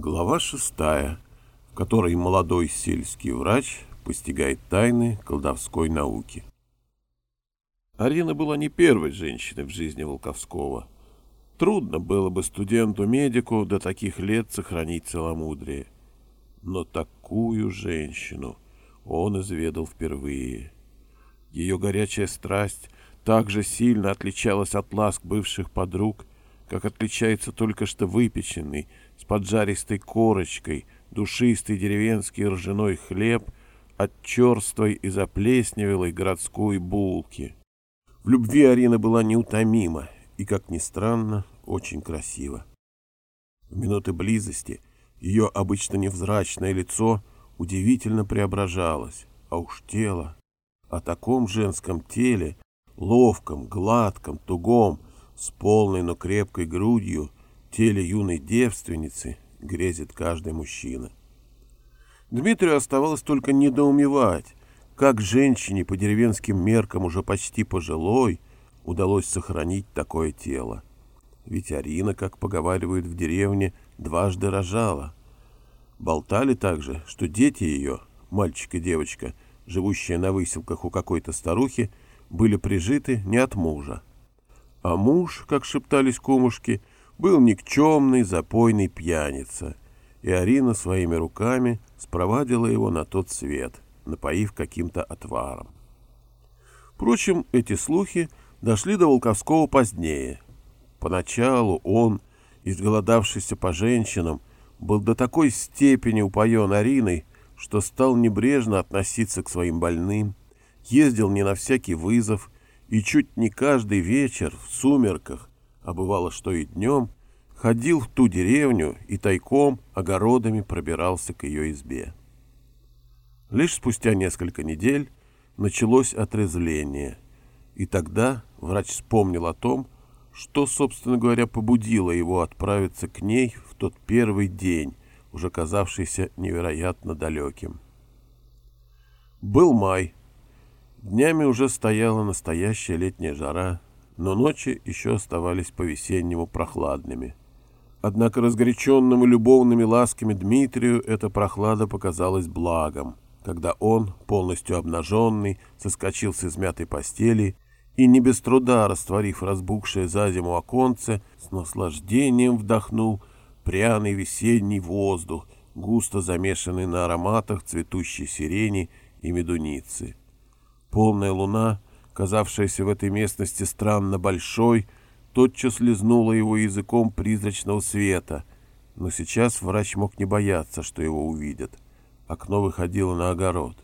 Глава шестая, в которой молодой сельский врач постигает тайны колдовской науки. Арина была не первой женщиной в жизни Волковского. Трудно было бы студенту-медику до таких лет сохранить целомудрие. Но такую женщину он изведал впервые. Ее горячая страсть так же сильно отличалась от ласк бывших подруг, как отличается только что выпеченный, поджаристой корочкой, душистый деревенский ржаной хлеб от черствой и заплесневелой городской булки. В любви Арина была неутомима и, как ни странно, очень красива. В минуты близости ее обычно невзрачное лицо удивительно преображалось, а уж тело. О таком женском теле, ловком, гладком, тугом, с полной, но крепкой грудью, теле юной девственницы грезит каждый мужчина. Дмитрию оставалось только недоумевать, как женщине по деревенским меркам уже почти пожилой удалось сохранить такое тело. Ведь Арина, как поговаривают в деревне, дважды рожала. Болтали также, что дети ее, мальчик и девочка, живущие на выселках у какой-то старухи, были прижиты не от мужа. А муж, как шептались кумушки, был никчемный запойный пьяница, и Арина своими руками спровадила его на тот свет, напоив каким-то отваром. Впрочем, эти слухи дошли до Волковского позднее. Поначалу он, изголодавшийся по женщинам, был до такой степени упоен Ариной, что стал небрежно относиться к своим больным, ездил не на всякий вызов и чуть не каждый вечер в сумерках, а бывало, что и днем, ходил в ту деревню и тайком огородами пробирался к ее избе. Лишь спустя несколько недель началось отрезвление, и тогда врач вспомнил о том, что, собственно говоря, побудило его отправиться к ней в тот первый день, уже казавшийся невероятно далеким. Был май, Днями уже стояла настоящая летняя жара, но ночи еще оставались по-весеннему прохладными. Однако разгоряченному любовными ласками Дмитрию эта прохлада показалась благом, когда он, полностью обнаженный, соскочил с измятой постели и, не без труда растворив разбухшее за зиму оконце, с наслаждением вдохнул пряный весенний воздух, густо замешанный на ароматах цветущей сирени и медуницы. Полная луна, казавшаяся в этой местности странно большой, тотчас лизнула его языком призрачного света, но сейчас врач мог не бояться, что его увидят. Окно выходило на огород.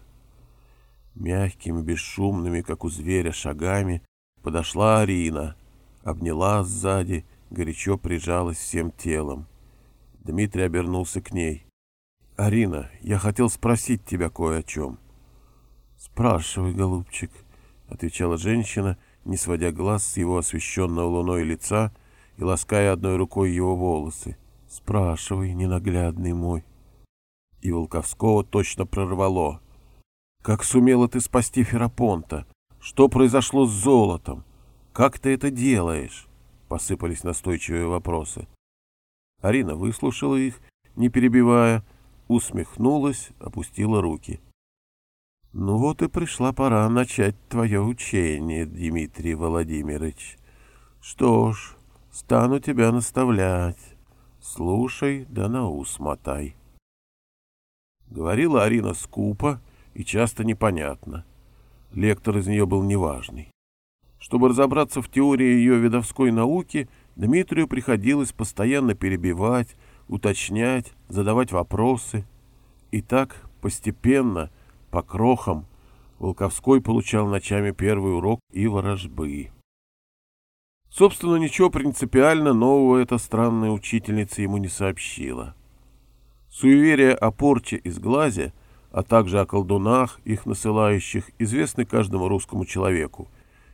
Мягкими, бесшумными, как у зверя, шагами подошла Арина, обняла сзади, горячо прижалась всем телом. Дмитрий обернулся к ней. «Арина, я хотел спросить тебя кое о чем». «Спрашивай, голубчик», — отвечала женщина, не сводя глаз с его освещенного луной лица и лаская одной рукой его волосы. «Спрашивай, ненаглядный мой». И Волковского точно прорвало. «Как сумела ты спасти Ферапонта? Что произошло с золотом? Как ты это делаешь?» Посыпались настойчивые вопросы. Арина выслушала их, не перебивая, усмехнулась, опустила руки. Ну вот и пришла пора начать твое учение, Дмитрий Владимирович. Что ж, стану тебя наставлять. Слушай, да на ус мотай. Говорила Арина скупо и часто непонятно. Лектор из нее был неважный. Чтобы разобраться в теории ее видовской науки, Дмитрию приходилось постоянно перебивать, уточнять, задавать вопросы. И так постепенно – по крохам Волковской получал ночами первый урок и ворожбы. Собственно, ничего принципиально нового эта странная учительница ему не сообщила. Суеверия о порче из глазе, а также о колдунах, их насылающих, известны каждому русскому человеку,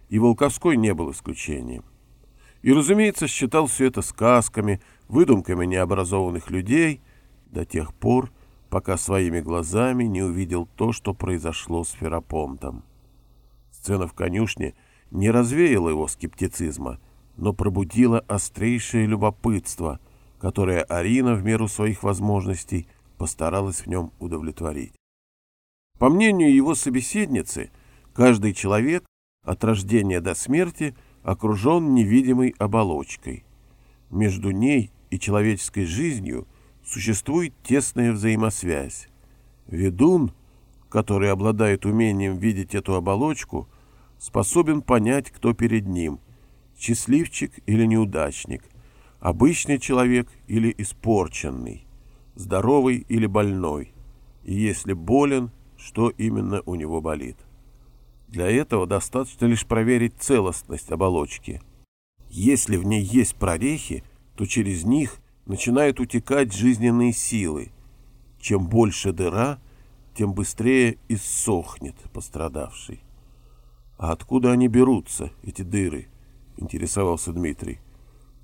и Волковской не был исключением. И, разумеется, считал все это сказками, выдумками необразованных людей до тех пор, пока своими глазами не увидел то, что произошло с Ферапонтом. Сцена в конюшне не развеяла его скептицизма, но пробудила острейшее любопытство, которое Арина в меру своих возможностей постаралась в нем удовлетворить. По мнению его собеседницы, каждый человек от рождения до смерти окружен невидимой оболочкой. Между ней и человеческой жизнью существует тесная взаимосвязь. Ведун, который обладает умением видеть эту оболочку, способен понять, кто перед ним – счастливчик или неудачник, обычный человек или испорченный, здоровый или больной, и если болен, что именно у него болит. Для этого достаточно лишь проверить целостность оболочки. Если в ней есть прорехи, то через них начинают утекать жизненные силы. Чем больше дыра, тем быстрее иссохнет пострадавший. «А откуда они берутся, эти дыры?» — интересовался Дмитрий.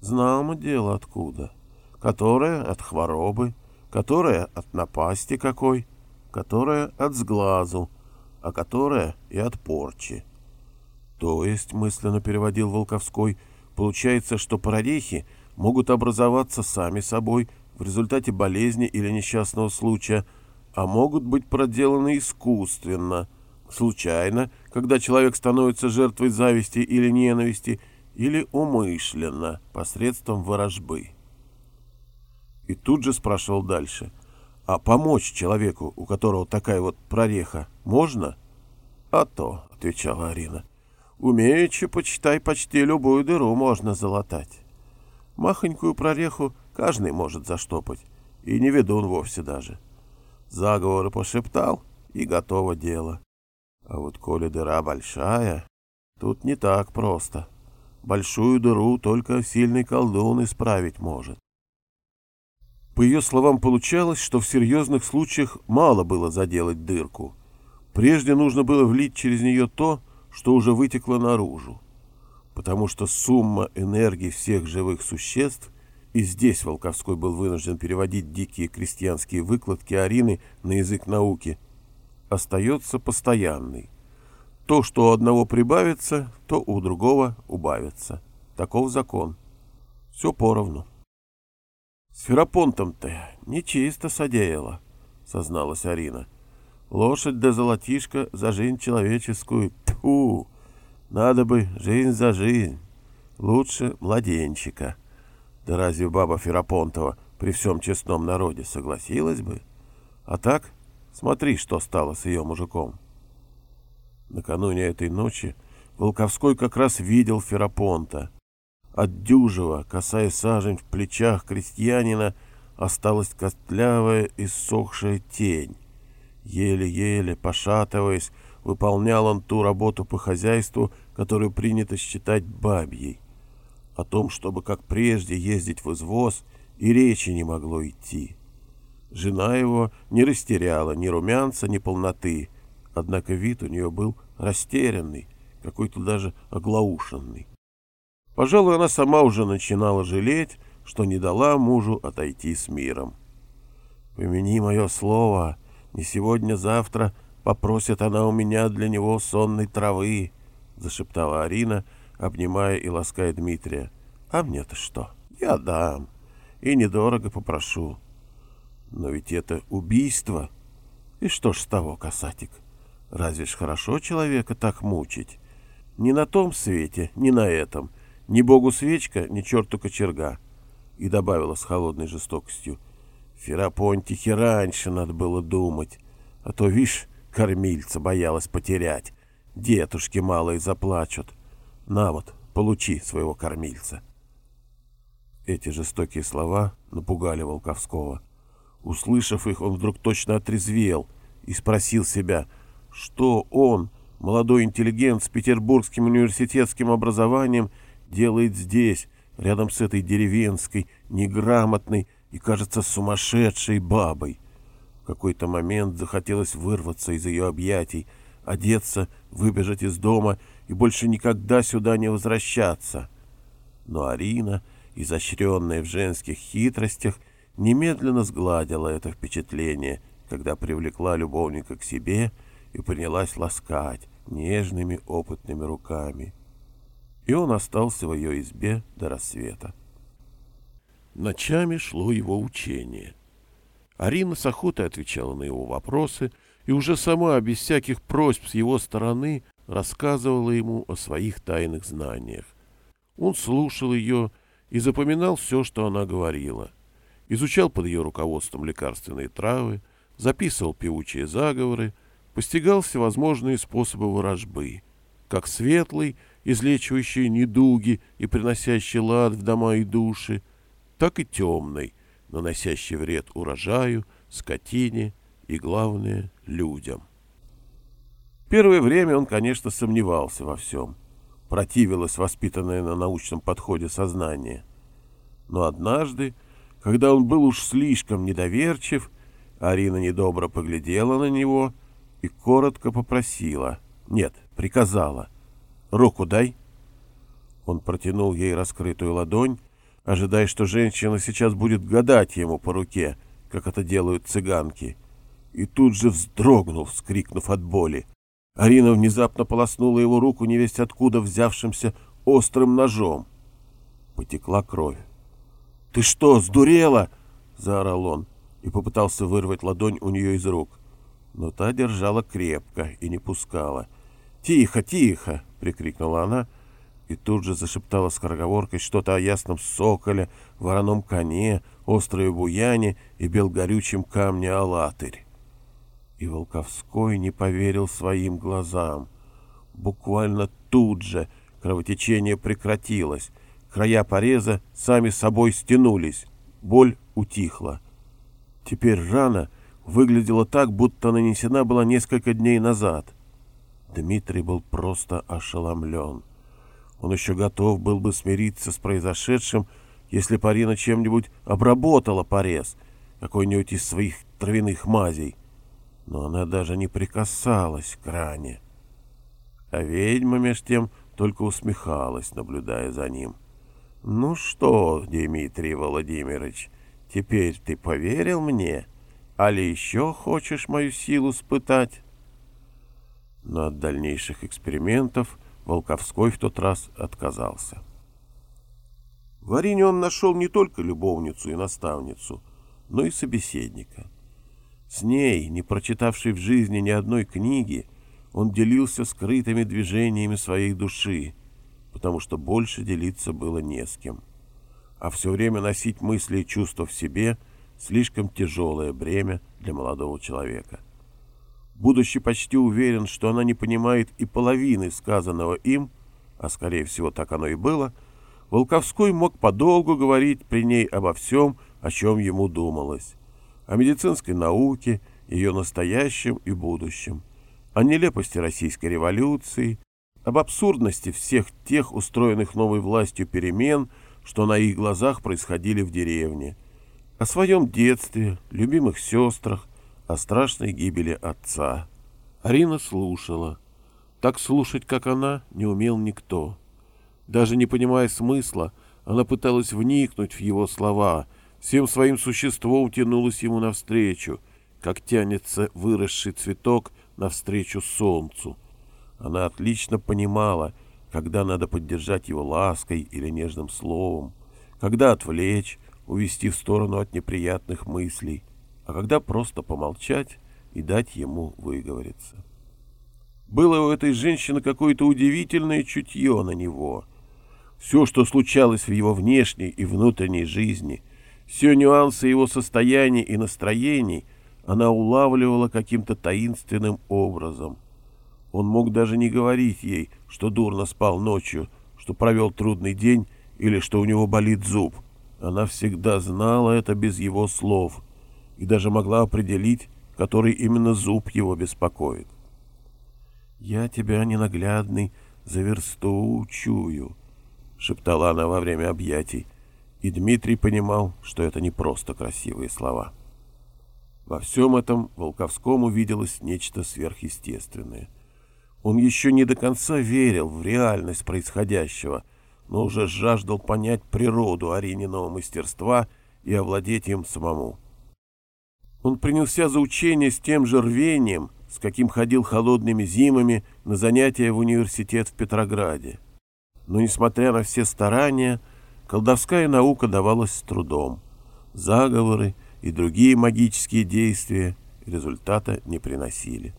«Знамо дело откуда. Которая от хворобы, которая от напасти какой, которая от сглазу, а которая и от порчи. То есть, мысленно переводил Волковской, получается, что прорехи могут образоваться сами собой в результате болезни или несчастного случая, а могут быть проделаны искусственно, случайно, когда человек становится жертвой зависти или ненависти, или умышленно, посредством ворожбы. И тут же спрашивал дальше — а помочь человеку, у которого такая вот прореха, можно? А то, — отвечала Арина, — умеючи, почитай, почти любую дыру можно залатать. Махонькую прореху каждый может заштопать, и не ведун вовсе даже. Заговоры пошептал, и готово дело. А вот коли дыра большая, тут не так просто. Большую дыру только сильный колдун исправить может. По ее словам, получалось, что в серьезных случаях мало было заделать дырку. Прежде нужно было влить через нее то, что уже вытекло наружу. Потому что сумма энергии всех живых существ, и здесь Волковской был вынужден переводить дикие крестьянские выкладки Арины на язык науки, остается постоянной. То, что у одного прибавится, то у другого убавится. Таков закон. Все поровну. С Ферапонтом-то нечисто содеяла, созналась Арина. Лошадь да золотишко за жизнь человеческую. Тьфу! Надо бы жизнь за жизнь. Лучше младенчика. Да разве баба Ферапонтова при всем честном народе согласилась бы? А так, смотри, что стало с ее мужиком. Накануне этой ночи Волковской как раз видел Ферапонта — от дюжего, касаясь сажень в плечах крестьянина, осталась костлявая и сохшая тень. Еле-еле, пошатываясь, выполнял он ту работу по хозяйству, которую принято считать бабьей. О том, чтобы как прежде ездить в извоз, и речи не могло идти. Жена его не растеряла ни румянца, ни полноты, однако вид у нее был растерянный, какой-то даже оглаушенный. Пожалуй, она сама уже начинала жалеть, что не дала мужу отойти с миром. «Помяни мое слово, не сегодня-завтра попросит она у меня для него сонной травы», — зашептала Арина, обнимая и лаская Дмитрия. «А мне-то что? Я дам. И недорого попрошу. Но ведь это убийство. И что ж с того, касатик? Разве ж хорошо человека так мучить? Ни на том свете, ни на этом — ни богу свечка, ни черту кочерга. И добавила с холодной жестокостью. Ферапонтихе раньше надо было думать. А то, вишь, кормильца боялась потерять. Детушки малые заплачут. На вот, получи своего кормильца. Эти жестокие слова напугали Волковского. Услышав их, он вдруг точно отрезвел и спросил себя, что он, молодой интеллигент с петербургским университетским образованием, делает здесь, рядом с этой деревенской, неграмотной и, кажется, сумасшедшей бабой. Какой-то момент захотелось вырваться из ее объятий, одеться, выбежать из дома и больше никогда сюда не возвращаться. Но Арина, изощренная в женских хитростях, немедленно сгладила это впечатление, когда привлекла любовника к себе и принялась ласкать нежными опытными руками и он остался в ее избе до рассвета. Ночами шло его учение. Арина с охотой отвечала на его вопросы и уже сама, без всяких просьб с его стороны, рассказывала ему о своих тайных знаниях. Он слушал ее и запоминал все, что она говорила. Изучал под ее руководством лекарственные травы, записывал певучие заговоры, постигал всевозможные способы ворожбы, как светлый, излечивающий недуги и приносящий лад в дома и души, так и темный, наносящий вред урожаю, скотине и, главное, людям. Первое время он, конечно, сомневался во всем. Противилось воспитанное на научном подходе сознание. Но однажды, когда он был уж слишком недоверчив, Арина недобро поглядела на него и коротко попросила, нет, приказала, «Руку дай». Он протянул ей раскрытую ладонь, ожидая, что женщина сейчас будет гадать ему по руке, как это делают цыганки, и тут же вздрогнул, вскрикнув от боли. Арина внезапно полоснула его руку невесть откуда взявшимся острым ножом. Потекла кровь. «Ты что, сдурела?» — заорал он и попытался вырвать ладонь у нее из рук. Но та держала крепко и не пускала. «Тихо, тихо!» — прикрикнула она и тут же зашептала скороговоркой что-то о ясном соколе, вороном коне, острой буяне и белгорючем камне Алатырь. И Волковской не поверил своим глазам. Буквально тут же кровотечение прекратилось, края пореза сами собой стянулись, боль утихла. Теперь рана выглядела так, будто нанесена была несколько дней назад. Дмитрий был просто ошеломлен. Он еще готов был бы смириться с произошедшим, если Парина чем-нибудь обработала порез, какой-нибудь из своих травяных мазей. Но она даже не прикасалась к ране. А ведьма меж тем только усмехалась, наблюдая за ним. «Ну что, Дмитрий Владимирович, теперь ты поверил мне? Али еще хочешь мою силу испытать?» Но от дальнейших экспериментов Волковской в тот раз отказался. В Арине он нашел не только любовницу и наставницу, но и собеседника. С ней, не прочитавшей в жизни ни одной книги, он делился скрытыми движениями своей души, потому что больше делиться было не с кем. А все время носить мысли и чувства в себе — слишком тяжелое бремя для молодого человека будучи почти уверен, что она не понимает и половины сказанного им, а скорее всего так оно и было, Волковской мог подолгу говорить при ней обо всем, о чем ему думалось. О медицинской науке, ее настоящем и будущем, о нелепости российской революции, об абсурдности всех тех устроенных новой властью перемен, что на их глазах происходили в деревне, о своем детстве, любимых сестрах, о страшной гибели отца. Арина слушала. Так слушать, как она, не умел никто. Даже не понимая смысла, она пыталась вникнуть в его слова, всем своим существом тянулась ему навстречу, как тянется выросший цветок навстречу солнцу. Она отлично понимала, когда надо поддержать его лаской или нежным словом, когда отвлечь, увести в сторону от неприятных мыслей — а когда просто помолчать и дать ему выговориться. Было у этой женщины какое-то удивительное чутье на него. Все, что случалось в его внешней и внутренней жизни, все нюансы его состояния и настроений она улавливала каким-то таинственным образом. Он мог даже не говорить ей, что дурно спал ночью, что провел трудный день или что у него болит зуб. Она всегда знала это без его слов — и даже могла определить, который именно зуб его беспокоит. «Я тебя, ненаглядный, за версту чую», — шептала она во время объятий, и Дмитрий понимал, что это не просто красивые слова. Во всем этом Волковскому виделось нечто сверхъестественное. Он еще не до конца верил в реальность происходящего, но уже жаждал понять природу Арининого мастерства и овладеть им самому. Он принялся за учение с тем же рвением, с каким ходил холодными зимами на занятия в университет в Петрограде. Но, несмотря на все старания, колдовская наука давалась с трудом. Заговоры и другие магические действия результата не приносили.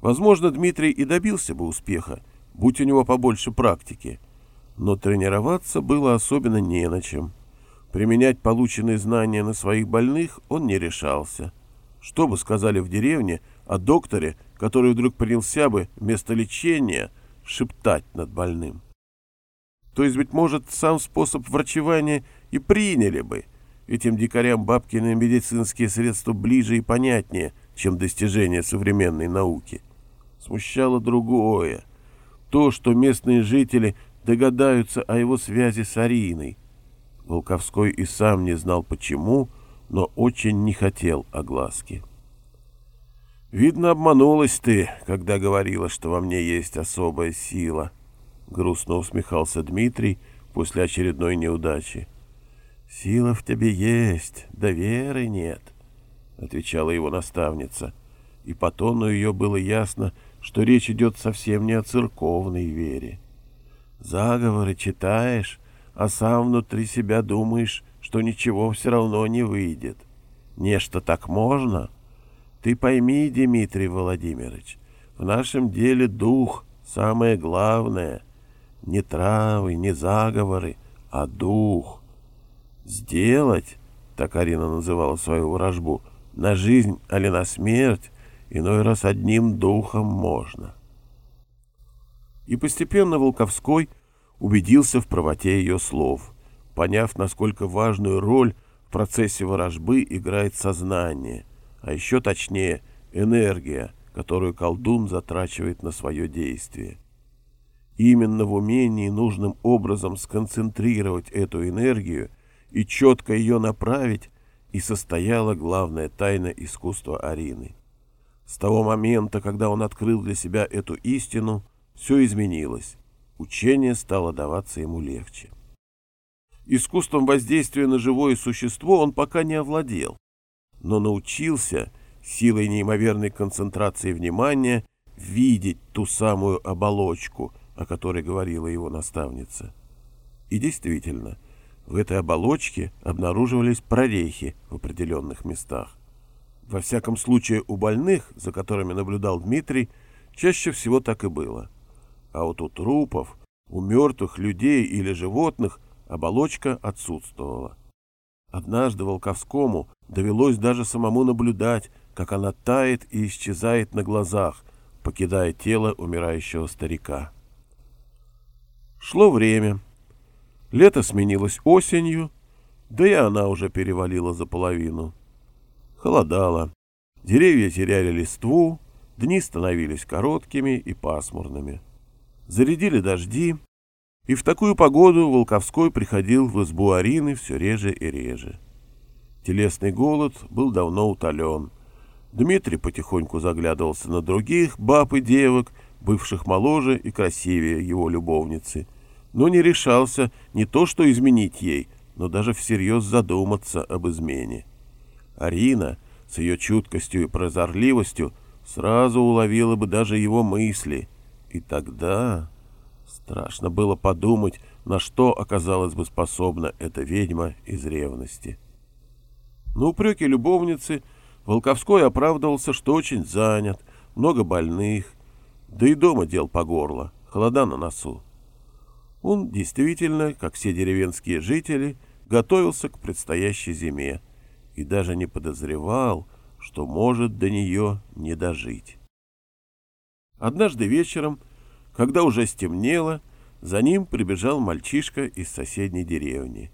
Возможно, Дмитрий и добился бы успеха, будь у него побольше практики, но тренироваться было особенно не на чем. Применять полученные знания на своих больных он не решался. Что бы сказали в деревне о докторе, который вдруг принялся бы вместо лечения шептать над больным? То есть, быть может, сам способ врачевания и приняли бы. Этим дикарям бабкины медицинские средства ближе и понятнее, чем достижения современной науки. Смущало другое. То, что местные жители догадаются о его связи с Ариной. Волковской и сам не знал почему, но очень не хотел огласки. «Видно, обманулась ты, когда говорила, что во мне есть особая сила», — грустно усмехался Дмитрий после очередной неудачи. «Сила в тебе есть, да веры нет», — отвечала его наставница, и по тону ее было ясно, что речь идет совсем не о церковной вере. Заговоры читаешь, а сам внутри себя думаешь, что ничего все равно не выйдет. Нечто так можно? Ты пойми, Дмитрий Владимирович, в нашем деле дух самое главное — не травы, не заговоры, а дух. Сделать, так Арина называла свою ворожбу, на жизнь али на смерть, иной раз одним духом можно. И постепенно Волковской убедился в правоте ее слов, поняв, насколько важную роль в процессе ворожбы играет сознание, а еще точнее энергия, которую колдун затрачивает на свое действие. Именно в умении нужным образом сконцентрировать эту энергию и четко ее направить и состояла главная тайна искусства Арины. С того момента, когда он открыл для себя эту истину, все изменилось. Учение стало даваться ему легче. Искусством воздействия на живое существо он пока не овладел, но научился силой неимоверной концентрации внимания видеть ту самую оболочку – о которой говорила его наставница. И действительно, в этой оболочке обнаруживались прорехи в определенных местах. Во всяком случае, у больных, за которыми наблюдал Дмитрий, чаще всего так и было. А вот у трупов, у мертвых людей или животных оболочка отсутствовала. Однажды Волковскому довелось даже самому наблюдать, как она тает и исчезает на глазах, покидая тело умирающего старика. Шло время. Лето сменилось осенью, да и она уже перевалила за половину. Холодало. Деревья теряли листву, дни становились короткими и пасмурными. Зарядили дожди, и в такую погоду Волковской приходил в избу Арины все реже и реже. Телесный голод был давно утолен. Дмитрий потихоньку заглядывался на других баб и девок, бывших моложе и красивее его любовницы, но не решался не то что изменить ей, но даже всерьез задуматься об измене. Арина с ее чуткостью и прозорливостью сразу уловила бы даже его мысли, и тогда страшно было подумать, на что оказалась бы способна эта ведьма из ревности. На упреки любовницы Волковской оправдывался, что очень занят, много больных, да и дома дел по горло, холода на носу. Он действительно, как все деревенские жители, готовился к предстоящей зиме и даже не подозревал, что может до нее не дожить. Однажды вечером, когда уже стемнело, за ним прибежал мальчишка из соседней деревни.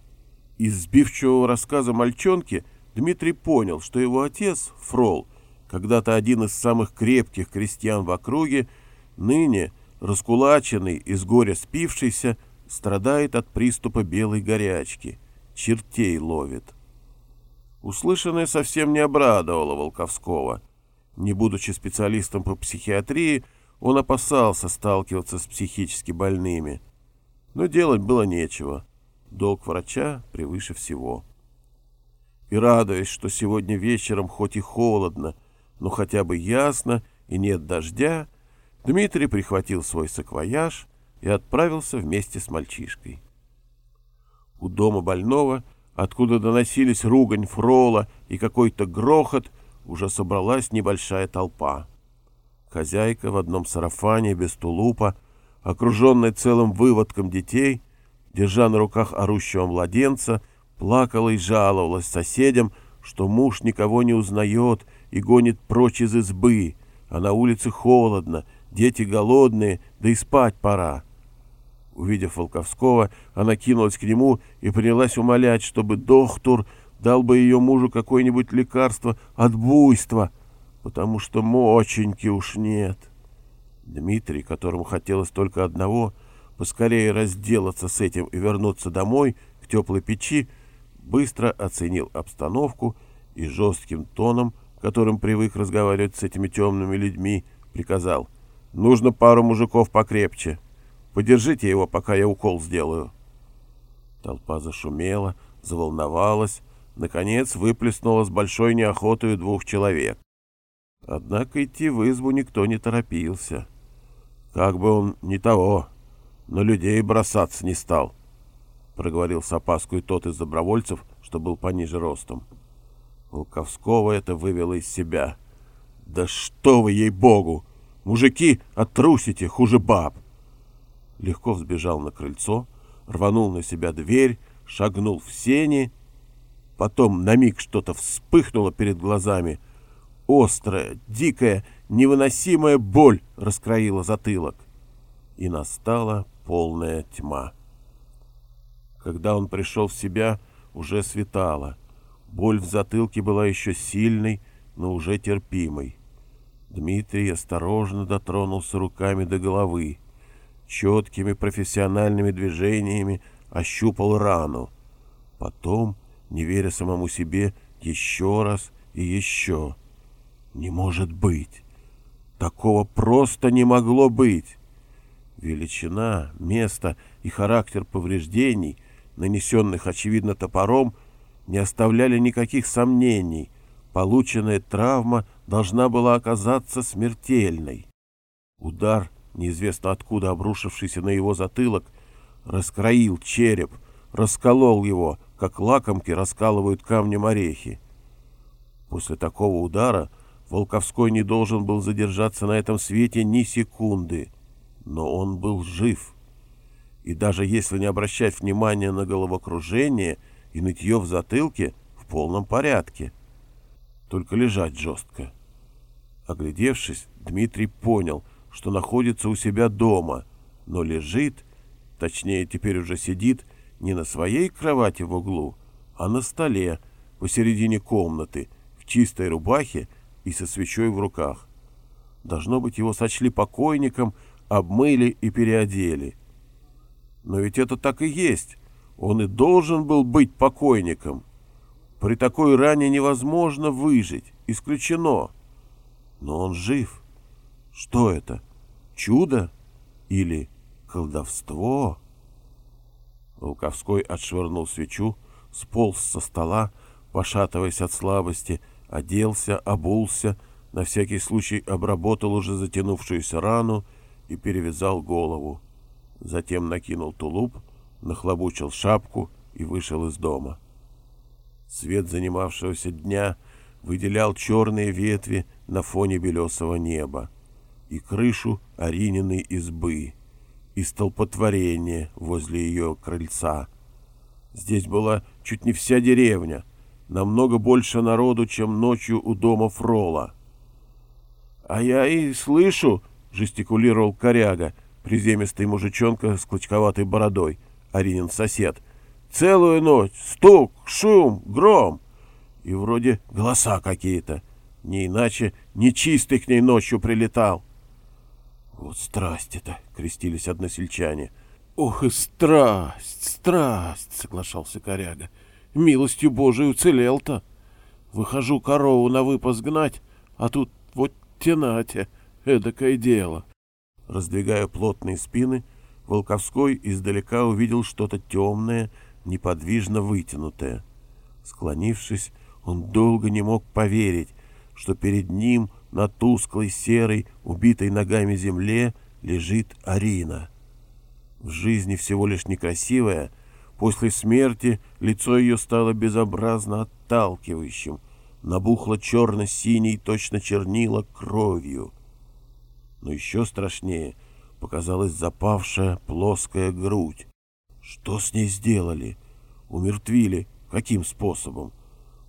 Из сбивчивого рассказа мальчонки Дмитрий понял, что его отец, Фрол, когда-то один из самых крепких крестьян в округе, ныне – раскулаченный, из горя спившийся, страдает от приступа белой горячки, чертей ловит. Услышанное совсем не обрадовало Волковского. Не будучи специалистом по психиатрии, он опасался сталкиваться с психически больными. Но делать было нечего. Долг врача превыше всего. И радуясь, что сегодня вечером хоть и холодно, но хотя бы ясно и нет дождя, Дмитрий прихватил свой саквояж и отправился вместе с мальчишкой. У дома больного, откуда доносились ругань фрола и какой-то грохот, уже собралась небольшая толпа. Хозяйка в одном сарафане без тулупа, окруженная целым выводком детей, держа на руках орущего младенца, плакала и жаловалась соседям, что муж никого не узнает и гонит прочь из избы, а на улице холодно, дети голодные, да и спать пора. Увидев Волковского, она кинулась к нему и принялась умолять, чтобы доктор дал бы ее мужу какое-нибудь лекарство от буйства, потому что моченьки уж нет. Дмитрий, которому хотелось только одного — поскорее разделаться с этим и вернуться домой, к теплой печи, быстро оценил обстановку и жестким тоном, которым привык разговаривать с этими темными людьми, приказал «Нужно пару мужиков покрепче. Подержите его, пока я укол сделаю». Толпа зашумела, заволновалась, наконец выплеснула с большой неохотой двух человек. Однако идти в избу никто не торопился. Как бы он не того, но людей бросаться не стал, — проговорил с опаской тот из добровольцев, что был пониже ростом. Волковского это вывело из себя. «Да что вы, ей-богу! Мужики, оттрусите, хуже баб!» Легко взбежал на крыльцо, рванул на себя дверь, шагнул в сени. Потом на миг что-то вспыхнуло перед глазами. Острая, дикая, невыносимая боль раскроила затылок. И настала полная тьма. Когда он пришел в себя, уже светало. Боль в затылке была еще сильной, но уже терпимой. Дмитрий осторожно дотронулся руками до головы. Четкими профессиональными движениями ощупал рану. Потом, не веря самому себе, еще раз и еще. Не может быть! Такого просто не могло быть! Величина, место и характер повреждений, нанесенных, очевидно, топором, не оставляли никаких сомнений. Полученная травма должна была оказаться смертельной. Удар, неизвестно откуда обрушившийся на его затылок, раскроил череп, расколол его, как лакомки раскалывают камнем орехи. После такого удара Волковской не должен был задержаться на этом свете ни секунды — но он был жив. И даже если не обращать внимания на головокружение и нытье в затылке, в полном порядке. Только лежать жестко. Оглядевшись, Дмитрий понял, что находится у себя дома, но лежит, точнее теперь уже сидит, не на своей кровати в углу, а на столе посередине комнаты, в чистой рубахе и со свечой в руках. Должно быть, его сочли покойником обмыли и переодели. Но ведь это так и есть. Он и должен был быть покойником. При такой ране невозможно выжить. Исключено. Но он жив. Что это? Чудо? Или колдовство? Волковской отшвырнул свечу, сполз со стола, пошатываясь от слабости, оделся, обулся, на всякий случай обработал уже затянувшуюся рану и перевязал голову. Затем накинул тулуп, нахлобучил шапку и вышел из дома. Свет занимавшегося дня выделял черные ветви на фоне белесого неба и крышу Арининой избы, и столпотворение возле ее крыльца. Здесь была чуть не вся деревня, намного больше народу, чем ночью у дома Фрола. — А я и слышу, — жестикулировал коряга, приземистый мужичонка с клочковатой бородой, Аринин сосед. «Целую ночь! Стук, шум, гром!» И вроде голоса какие-то. Не иначе нечистый к ней ночью прилетал. «Вот страсть-то!» — крестились односельчане. «Ох и страсть, страсть!» — соглашался коряга. «Милостью Божией уцелел-то! Выхожу корову на выпас гнать, а тут вот тенате!» Эдакое дело. Раздвигая плотные спины, Волковской издалека увидел что-то темное, неподвижно вытянутое. Склонившись, он долго не мог поверить, что перед ним на тусклой серой, убитой ногами земле лежит Арина. В жизни всего лишь некрасивая, После смерти лицо ее стало безобразно отталкивающим, набухло черно-синей, точно чернила, кровью. Но еще страшнее показалась запавшая плоская грудь. Что с ней сделали? Умертвили? Каким способом?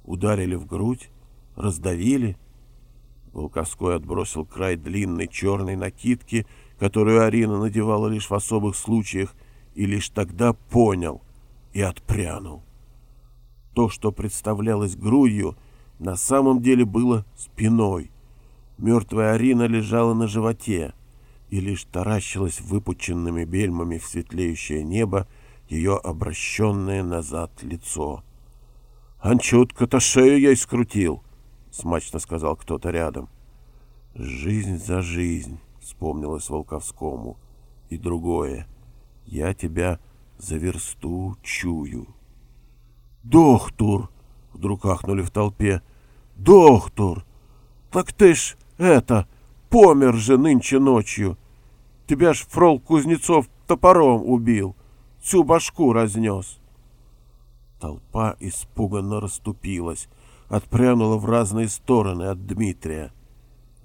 Ударили в грудь? Раздавили? Волковской отбросил край длинной черной накидки, которую Арина надевала лишь в особых случаях, и лишь тогда понял и отпрянул. То, что представлялось грудью, на самом деле было спиной. Мертвая Арина лежала на животе, и лишь таращилась выпученными бельмами в светлеющее небо ее обращенное назад лицо. «Анчутка-то шею я скрутил!» — смачно сказал кто-то рядом. «Жизнь за жизнь!» — вспомнилось Волковскому. «И другое. Я тебя за версту чую». «Дохтур!» — вдруг ахнули в толпе. «Дохтур! Так ты ж это, помер же нынче ночью! Тебя ж фрол Кузнецов топором убил, всю башку разнес!» Толпа испуганно расступилась, отпрянула в разные стороны от Дмитрия.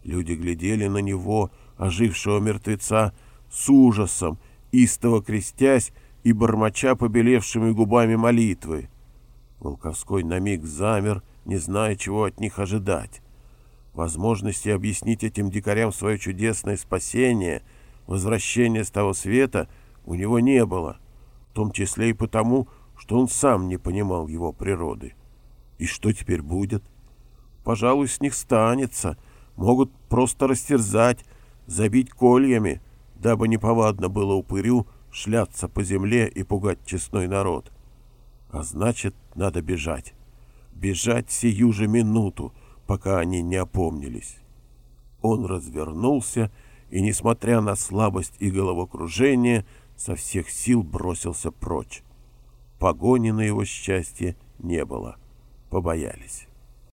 Люди глядели на него, ожившего мертвеца, с ужасом, истово крестясь и бормоча побелевшими губами молитвы. Волковской на миг замер, не зная, чего от них ожидать. Возможности объяснить этим дикарям свое чудесное спасение, возвращение с того света у него не было, в том числе и потому, что он сам не понимал его природы. И что теперь будет? Пожалуй, с них станется. Могут просто растерзать, забить кольями, дабы неповадно было упырю шляться по земле и пугать честной народ. А значит, надо бежать. Бежать сию же минуту, пока они не опомнились. Он развернулся и, несмотря на слабость и головокружение, со всех сил бросился прочь. Погони на его счастье не было. Побоялись.